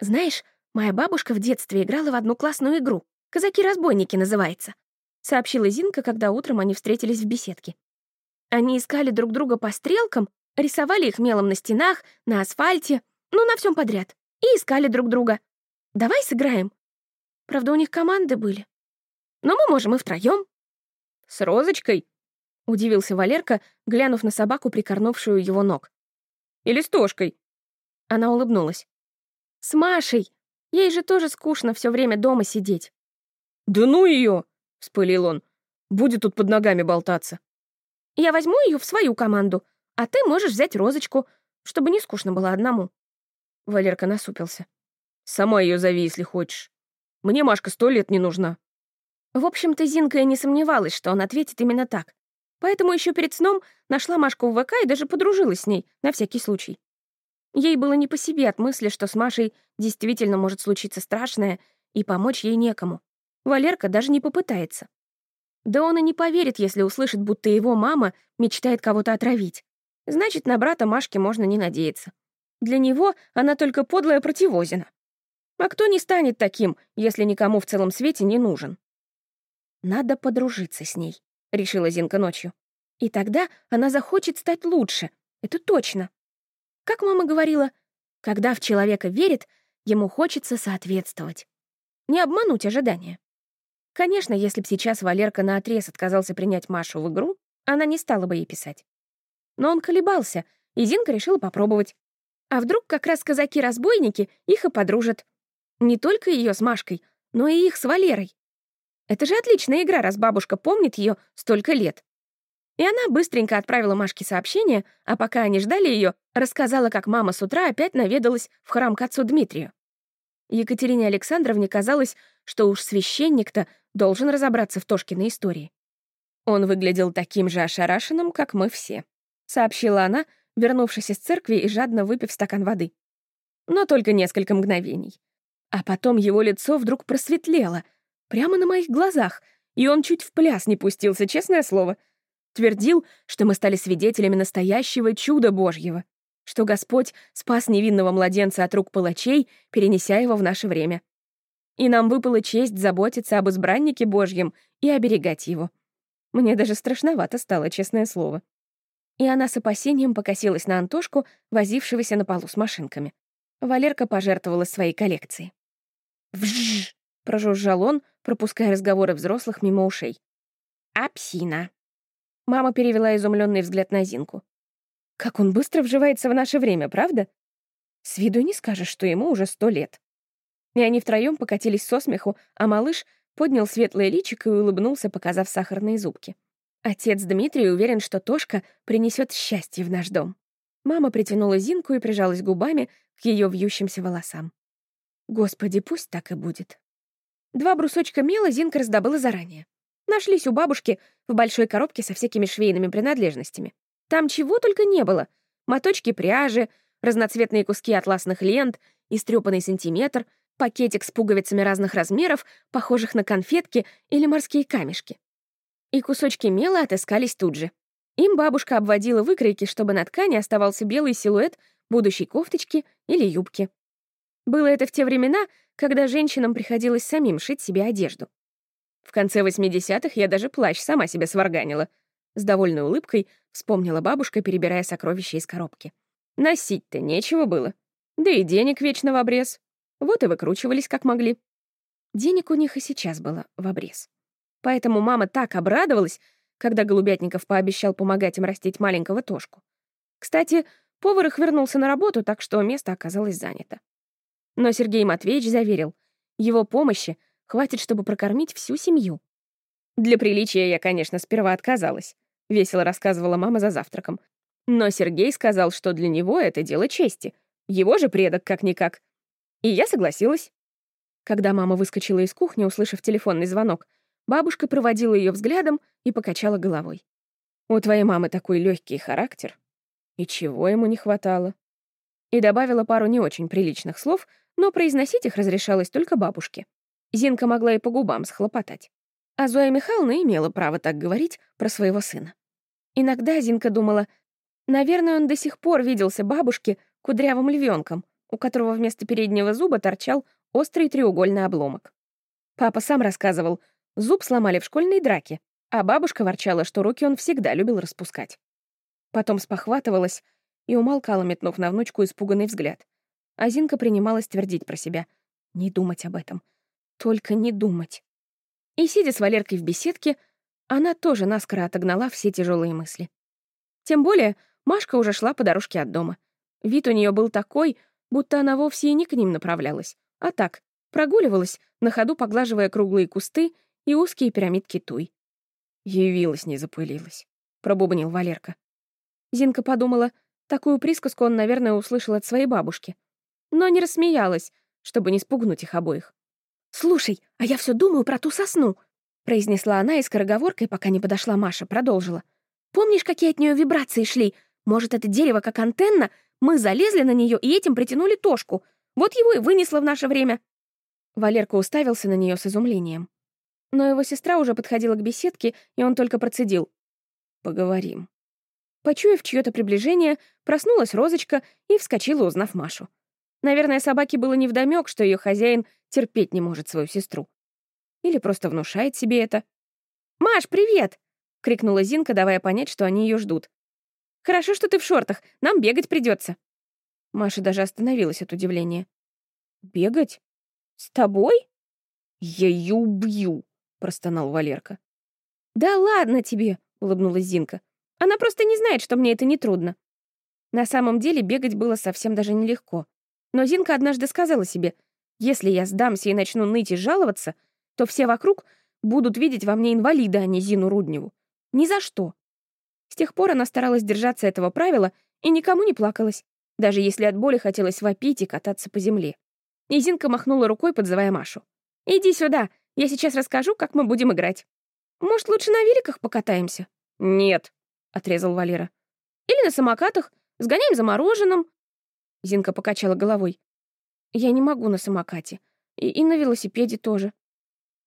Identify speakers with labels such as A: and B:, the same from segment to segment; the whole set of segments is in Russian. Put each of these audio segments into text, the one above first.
A: Знаешь, моя бабушка в детстве играла в одну классную игру. «Казаки-разбойники» называется. Сообщила Зинка, когда утром они встретились в беседке. Они искали друг друга по стрелкам, рисовали их мелом на стенах, на асфальте, ну, на всем подряд. И искали друг друга. Давай сыграем. Правда, у них команды были. Но мы можем и втроем.
B: С розочкой?
A: Удивился Валерка, глянув на собаку, прикорнувшую его ног.
B: Или с Тошкой?
A: Она улыбнулась. С Машей. Ей же тоже скучно все время дома сидеть.
B: Да ну ее! вспылил он. Будет тут под ногами болтаться.
A: Я возьму ее в свою команду, а ты можешь взять розочку, чтобы не скучно было одному.
B: Валерка насупился. Сама ее зови, если хочешь. Мне Машка сто лет не нужна.
A: В общем-то, Зинка и не сомневалась, что он ответит именно так. Поэтому еще перед сном нашла Машку в ВК и даже подружилась с ней, на всякий случай. Ей было не по себе от мысли, что с Машей действительно может случиться страшное, и помочь ей некому. Валерка даже не попытается. Да он и не поверит, если услышит, будто его мама мечтает кого-то отравить. Значит, на брата Машки можно не надеяться. Для него она только подлая противозина. А кто не станет таким, если никому в целом свете не нужен? Надо подружиться с ней, решила Зинка ночью. И тогда она захочет стать лучше. Это точно. Как мама говорила, когда в человека верит, ему хочется соответствовать. Не обмануть ожидания. Конечно, если б сейчас Валерка наотрез отказался принять Машу в игру, она не стала бы ей писать. Но он колебался, и Зинка решила попробовать. А вдруг как раз казаки-разбойники их и подружат. Не только ее с Машкой, но и их с Валерой. Это же отличная игра, раз бабушка помнит ее столько лет. И она быстренько отправила Машке сообщение, а пока они ждали ее, рассказала, как мама с утра опять наведалась в храм к отцу Дмитрию. Екатерине Александровне казалось, что уж священник-то должен разобраться в Тошкиной истории. Он выглядел таким же ошарашенным, как мы все, сообщила она, вернувшись из церкви и жадно выпив стакан воды. Но только несколько мгновений. А потом его лицо вдруг просветлело, прямо на моих глазах, и он чуть в пляс не пустился, честное слово. Твердил, что мы стали свидетелями настоящего чуда Божьего, что Господь спас невинного младенца от рук палачей, перенеся его в наше время. И нам выпала честь заботиться об избраннике Божьем и оберегать его. Мне даже страшновато стало, честное слово. И она с опасением покосилась на Антошку, возившегося на полу с машинками. Валерка пожертвовала своей коллекцией. «Вжжж!» — прожужжал он, пропуская разговоры взрослых мимо ушей. «Апсина!» Мама перевела изумленный взгляд на Зинку. «Как он быстро вживается в наше время, правда? С виду не скажешь, что ему уже сто лет». И они втроем покатились со смеху, а малыш поднял светлое личико и улыбнулся, показав сахарные зубки. Отец Дмитрий уверен, что Тошка принесет счастье в наш дом. Мама притянула Зинку и прижалась губами к ее вьющимся волосам. Господи, пусть так и будет. Два брусочка мела Зинка раздобыла заранее. Нашлись у бабушки в большой коробке со всякими швейными принадлежностями. Там чего только не было. Моточки пряжи, разноцветные куски атласных лент, истрёпанный сантиметр, пакетик с пуговицами разных размеров, похожих на конфетки или морские камешки. И кусочки мела отыскались тут же. Им бабушка обводила выкройки, чтобы на ткани оставался белый силуэт будущей кофточки или юбки. Было это в те времена, когда женщинам приходилось самим шить себе одежду. В конце 80-х я даже плащ сама себе сварганила. С довольной улыбкой вспомнила бабушка, перебирая сокровища из коробки. Носить-то нечего было. Да и денег вечно в обрез. Вот и выкручивались как могли. Денег у них и сейчас было в обрез. Поэтому мама так обрадовалась, когда Голубятников пообещал помогать им растить маленького Тошку. Кстати, повар их вернулся на работу, так что место оказалось занято. Но Сергей Матвеевич заверил, его помощи хватит, чтобы прокормить всю семью. Для приличия я, конечно, сперва отказалась, весело рассказывала мама за завтраком. Но Сергей сказал, что для него это дело чести. Его же предок как-никак. И я согласилась. Когда мама выскочила из кухни, услышав телефонный звонок, бабушка проводила ее взглядом и покачала головой. «У твоей мамы такой легкий характер. И чего ему не хватало?» И добавила пару не очень приличных слов, но произносить их разрешалось только бабушке. Зинка могла и по губам схлопотать. А Зоя Михайловна имела право так говорить про своего сына. Иногда Зинка думала, наверное, он до сих пор виделся бабушке кудрявым львенком, у которого вместо переднего зуба торчал острый треугольный обломок. Папа сам рассказывал, зуб сломали в школьной драке, а бабушка ворчала, что руки он всегда любил распускать. Потом спохватывалась и умолкала, метнув на внучку испуганный взгляд. А Зинка принималась твердить про себя. Не думать об этом. Только не думать. И, сидя с Валеркой в беседке, она тоже наскоро отогнала все тяжелые мысли. Тем более Машка уже шла по дорожке от дома. Вид у нее был такой, будто она вовсе и не к ним направлялась, а так, прогуливалась, на ходу поглаживая круглые кусты и узкие пирамидки туй.
B: «Явилась, не запылилась», — пробубнил Валерка.
A: Зинка подумала, такую присказку он, наверное, услышал от своей бабушки. Но не рассмеялась, чтобы не спугнуть их обоих. «Слушай, а я все думаю про ту сосну», — произнесла она и скороговоркой, пока не подошла Маша, продолжила. «Помнишь, какие от нее вибрации шли? Может, это дерево как антенна? Мы залезли на нее и этим притянули Тошку. Вот его и вынесло в наше время». Валерка уставился на нее с изумлением. Но его сестра уже подходила к беседке, и он только процедил.
B: «Поговорим».
A: Почуяв чье-то приближение, проснулась Розочка и вскочила, узнав Машу. Наверное, собаке было невдомёк, что ее хозяин терпеть не может свою сестру. Или просто внушает себе это. «Маш, привет!» — крикнула Зинка, давая понять, что они ее ждут. «Хорошо, что ты в шортах, нам бегать придется. Маша даже остановилась от удивления. «Бегать? С тобой?»
B: «Я ее убью!» — простонал Валерка.
A: «Да ладно тебе!» — улыбнулась Зинка. «Она просто не знает, что мне это не трудно». На самом деле бегать было совсем даже нелегко. Но Зинка однажды сказала себе, «Если я сдамся и начну ныть и жаловаться, то все вокруг будут видеть во мне инвалида, а не Зину Рудневу. Ни за что». С тех пор она старалась держаться этого правила и никому не плакалась, даже если от боли хотелось вопить и кататься по земле. И Зинка махнула рукой, подзывая Машу. «Иди сюда, я сейчас расскажу, как мы будем играть. Может, лучше на великах покатаемся?»
B: «Нет», —
A: отрезал Валера. «Или на самокатах, сгоняем за мороженым». Зинка покачала головой. «Я не могу на самокате. И, и на велосипеде тоже».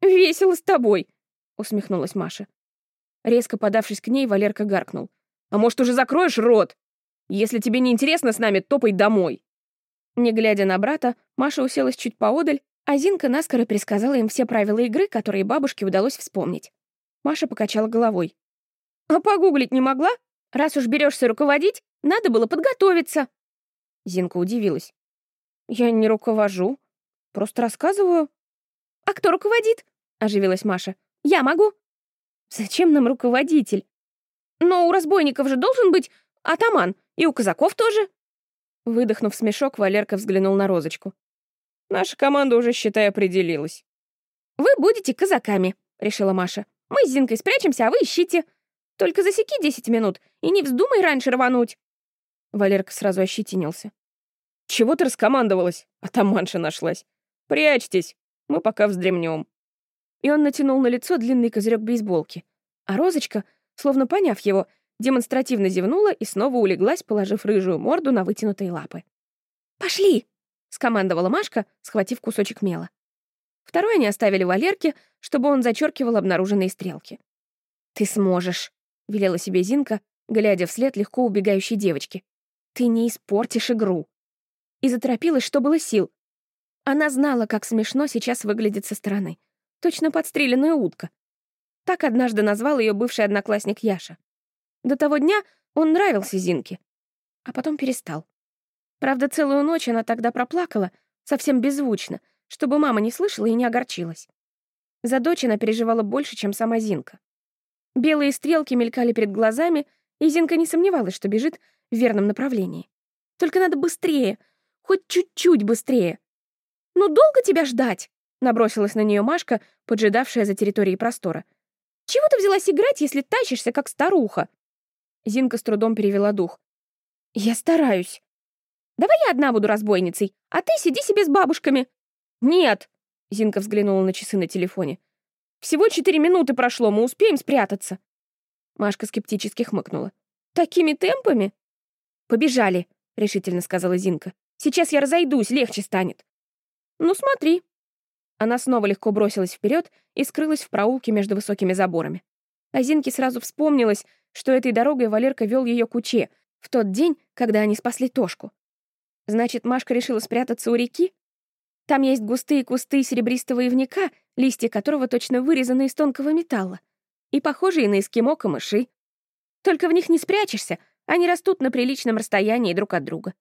B: «Весело с тобой», — усмехнулась Маша.
A: Резко подавшись к ней, Валерка гаркнул.
B: «А может, уже закроешь рот? Если тебе не интересно с нами, топай домой».
A: Не глядя на брата, Маша уселась чуть поодаль, а Зинка наскоро пересказала им все правила игры, которые бабушке удалось вспомнить. Маша покачала головой. «А погуглить не могла? Раз уж берешься руководить, надо было подготовиться». Зинка удивилась. «Я не руковожу, просто рассказываю». «А кто руководит?» — оживилась Маша. «Я могу». «Зачем нам руководитель?» «Но у разбойников же должен быть атаман, и у казаков тоже». Выдохнув смешок, Валерка взглянул на Розочку.
B: «Наша команда уже, считай, определилась».
A: «Вы будете казаками», — решила Маша. «Мы с Зинкой спрячемся, а вы ищите. Только засеки десять минут и не вздумай раньше рвануть». Валерка сразу ощетинился.
B: «Чего ты раскомандовалась? А там нашлась. Прячьтесь, мы пока вздремнем».
A: И он натянул на лицо длинный козырек бейсболки. А Розочка, словно поняв его, демонстративно зевнула и снова улеглась, положив рыжую морду на вытянутые лапы. «Пошли!» — скомандовала Машка, схватив кусочек мела. Второй они оставили Валерке, чтобы он зачеркивал обнаруженные стрелки. «Ты сможешь», — велела себе Зинка, глядя вслед легко убегающей девочки. «Ты не испортишь игру». И заторопилась, что было сил. Она знала, как смешно сейчас выглядит со стороны. Точно подстреленная утка. Так однажды назвал ее бывший одноклассник Яша. До того дня он нравился Зинке, а потом перестал. Правда, целую ночь она тогда проплакала, совсем беззвучно, чтобы мама не слышала и не огорчилась. За дочь она переживала больше, чем сама Зинка. Белые стрелки мелькали перед глазами, и Зинка не сомневалась, что бежит в верном направлении. Только надо быстрее, хоть чуть-чуть быстрее. «Ну долго тебя ждать?» — набросилась на нее Машка, поджидавшая за территорией простора. «Чего ты взялась играть, если тащишься, как старуха?» Зинка с трудом перевела дух. «Я стараюсь. Давай я одна буду разбойницей, а ты сиди себе с бабушками». «Нет!» — Зинка взглянула на часы на телефоне. «Всего четыре минуты прошло, мы успеем спрятаться». Машка скептически хмыкнула. «Такими темпами?» «Побежали», — решительно сказала Зинка. «Сейчас я разойдусь, легче станет». «Ну, смотри». Она снова легко бросилась вперед и скрылась в проулке между высокими заборами. А Зинке сразу вспомнилось, что этой дорогой Валерка вел ее к Уче в тот день, когда они спасли Тошку. Значит, Машка решила спрятаться у реки? Там есть густые кусты серебристого ивника, листья которого точно вырезаны из тонкого металла, и похожие на эскимо камыши. Только в них не спрячешься, они растут на приличном расстоянии друг от друга.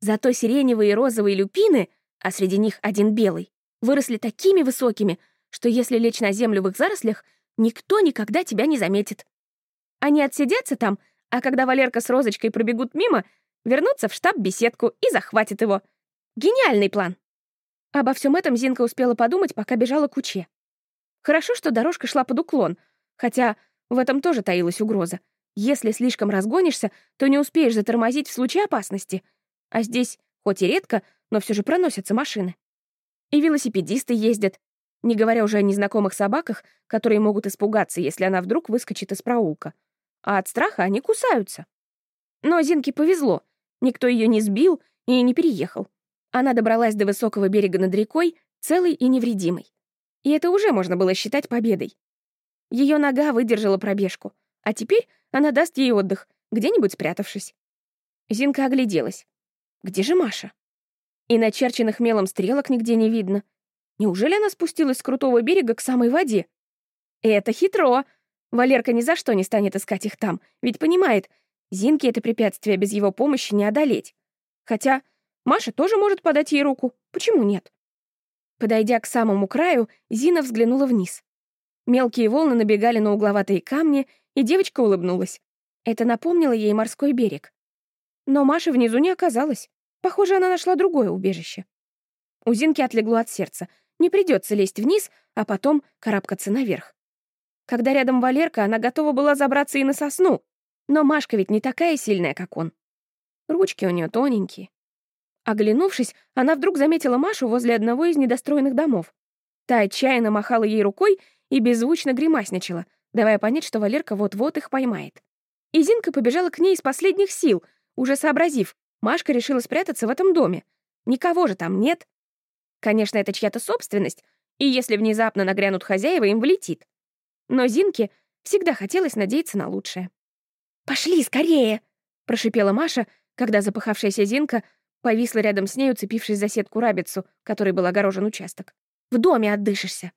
A: Зато сиреневые и розовые люпины, а среди них один белый, выросли такими высокими, что если лечь на землю в их зарослях, никто никогда тебя не заметит. Они отсидятся там, а когда Валерка с Розочкой пробегут мимо, вернутся в штаб-беседку и захватят его. Гениальный план! Обо всем этом Зинка успела подумать, пока бежала к Уче. Хорошо, что дорожка шла под уклон, хотя в этом тоже таилась угроза. Если слишком разгонишься, то не успеешь затормозить в случае опасности. А здесь, хоть и редко, но все же проносятся машины. И велосипедисты ездят, не говоря уже о незнакомых собаках, которые могут испугаться, если она вдруг выскочит из проулка. А от страха они кусаются. Но Зинке повезло. Никто ее не сбил и не переехал. Она добралась до высокого берега над рекой, целой и невредимой. И это уже можно было считать победой. Ее нога выдержала пробежку, а теперь она даст ей отдых, где-нибудь спрятавшись. Зинка огляделась. Где же Маша? И начерченных мелом стрелок нигде не видно. Неужели она спустилась с крутого берега к самой воде? Это хитро. Валерка ни за что не станет искать их там, ведь понимает, Зинке это препятствие без его помощи не одолеть. Хотя Маша тоже может подать ей руку. Почему нет? Подойдя к самому краю, Зина взглянула вниз. Мелкие волны набегали на угловатые камни, и девочка улыбнулась. Это напомнило ей морской берег. Но Маши внизу не оказалось. Похоже, она нашла другое убежище. У Зинки отлегло от сердца. Не придется лезть вниз, а потом карабкаться наверх. Когда рядом Валерка, она готова была забраться и на сосну. Но Машка ведь не такая сильная, как он. Ручки у нее тоненькие. Оглянувшись, она вдруг заметила Машу возле одного из недостроенных домов. Та отчаянно махала ей рукой и беззвучно гримасничала, давая понять, что Валерка вот-вот их поймает. И Зинка побежала к ней из последних сил, уже сообразив, Машка решила спрятаться в этом доме. Никого же там нет. Конечно, это чья-то собственность, и если внезапно нагрянут хозяева, им влетит. Но Зинке всегда хотелось надеяться на лучшее. «Пошли скорее!» — прошипела Маша, когда запыхавшаяся Зинка Повисла рядом с ней, уцепившись за сетку рабицу, которой был огорожен участок. «В доме отдышишься!»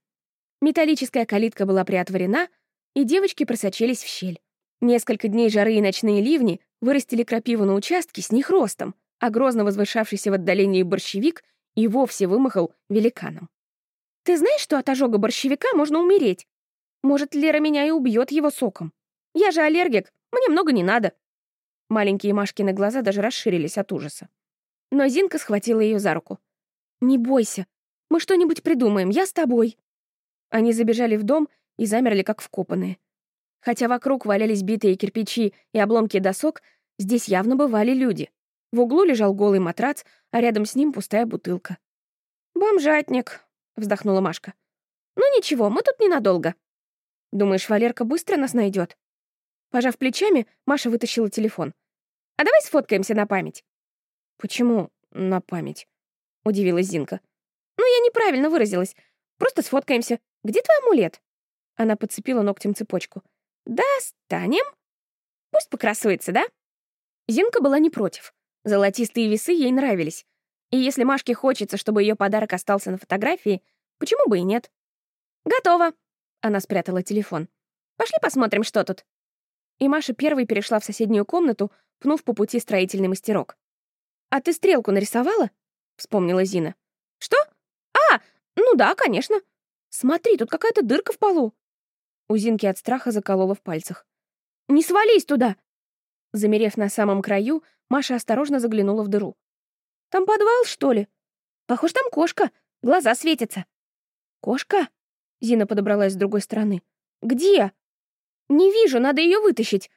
A: Металлическая калитка была приотворена, и девочки просочились в щель. Несколько дней жары и ночные ливни вырастили крапиву на участке с них ростом, а грозно возвышавшийся в отдалении борщевик и вовсе вымахал великаном. «Ты знаешь, что от ожога борщевика можно умереть? Может, Лера меня и убьет его соком? Я же аллергик, мне много не надо». Маленькие Машкины глаза даже расширились от ужаса. Но Зинка схватила ее за руку. «Не бойся, мы что-нибудь придумаем, я с тобой». Они забежали в дом и замерли, как вкопанные. Хотя вокруг валялись битые кирпичи и обломки досок, здесь явно бывали люди. В углу лежал голый матрац, а рядом с ним пустая бутылка. «Бомжатник», — вздохнула Машка. «Ну ничего, мы тут ненадолго». «Думаешь, Валерка быстро нас найдет? Пожав плечами, Маша вытащила телефон. «А давай сфоткаемся на память». «Почему на память?» — удивилась Зинка. «Ну, я неправильно выразилась. Просто сфоткаемся. Где твой амулет?» Она подцепила ногтем цепочку. «Достанем? Пусть покрасуется, да?» Зинка была не против. Золотистые весы ей нравились. И если Машке хочется, чтобы ее подарок остался на фотографии, почему бы и нет? «Готово!» — она спрятала телефон. «Пошли посмотрим, что тут». И Маша первой перешла в соседнюю комнату, пнув по пути строительный мастерок. «А ты стрелку нарисовала?» — вспомнила Зина. «Что? А, ну да, конечно. Смотри, тут какая-то дырка в полу». У Зинки от страха заколола в пальцах. «Не свались туда!» Замерев на самом краю, Маша осторожно заглянула в дыру. «Там подвал, что ли? Похож, там кошка. Глаза светятся». «Кошка?» Зина подобралась с другой стороны. «Где?» «Не вижу, надо ее вытащить.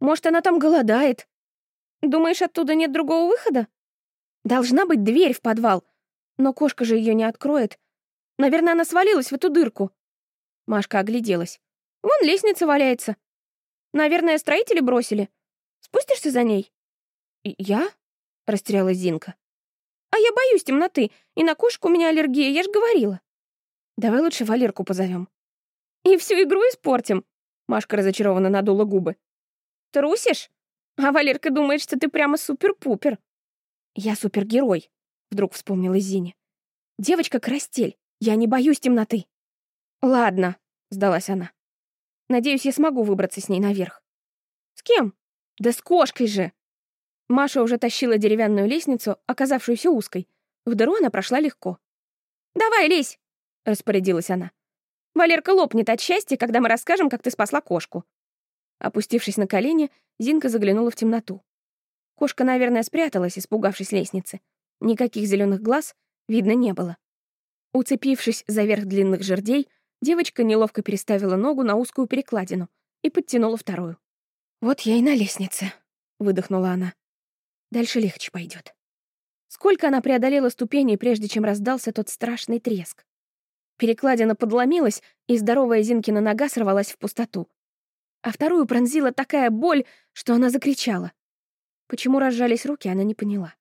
A: Может, она там голодает». «Думаешь, оттуда нет другого выхода?» Должна быть дверь в подвал. Но кошка же ее не откроет. Наверное, она свалилась в эту дырку. Машка огляделась. Вон лестница валяется. Наверное, строители бросили. Спустишься за ней? Я? Растерялась Зинка. А я боюсь темноты, и на кошку у меня аллергия, я ж говорила. Давай лучше Валерку позовем. И всю игру испортим. Машка разочарованно надула губы. Трусишь? А Валерка думает, что ты прямо супер-пупер. «Я супергерой», — вдруг вспомнила Зине. «Девочка-карастель, я не боюсь темноты». «Ладно», — сдалась она. «Надеюсь, я смогу выбраться с ней наверх». «С кем?» «Да с кошкой же!» Маша уже тащила деревянную лестницу, оказавшуюся узкой. В дыру она прошла легко. «Давай, лезь!» — распорядилась она. «Валерка лопнет от счастья, когда мы расскажем, как ты спасла кошку». Опустившись на колени, Зинка заглянула в темноту. Кошка, наверное, спряталась, испугавшись лестницы. Никаких зеленых глаз видно не было. Уцепившись за верх длинных жердей, девочка неловко переставила ногу на узкую перекладину и подтянула вторую. «Вот я и на лестнице», — выдохнула она. «Дальше легче пойдет. Сколько она преодолела ступеней, прежде чем раздался тот страшный треск. Перекладина подломилась, и здоровая Зинкина нога сорвалась в пустоту. А вторую пронзила такая боль, что она закричала. Почему разжались руки, она не поняла.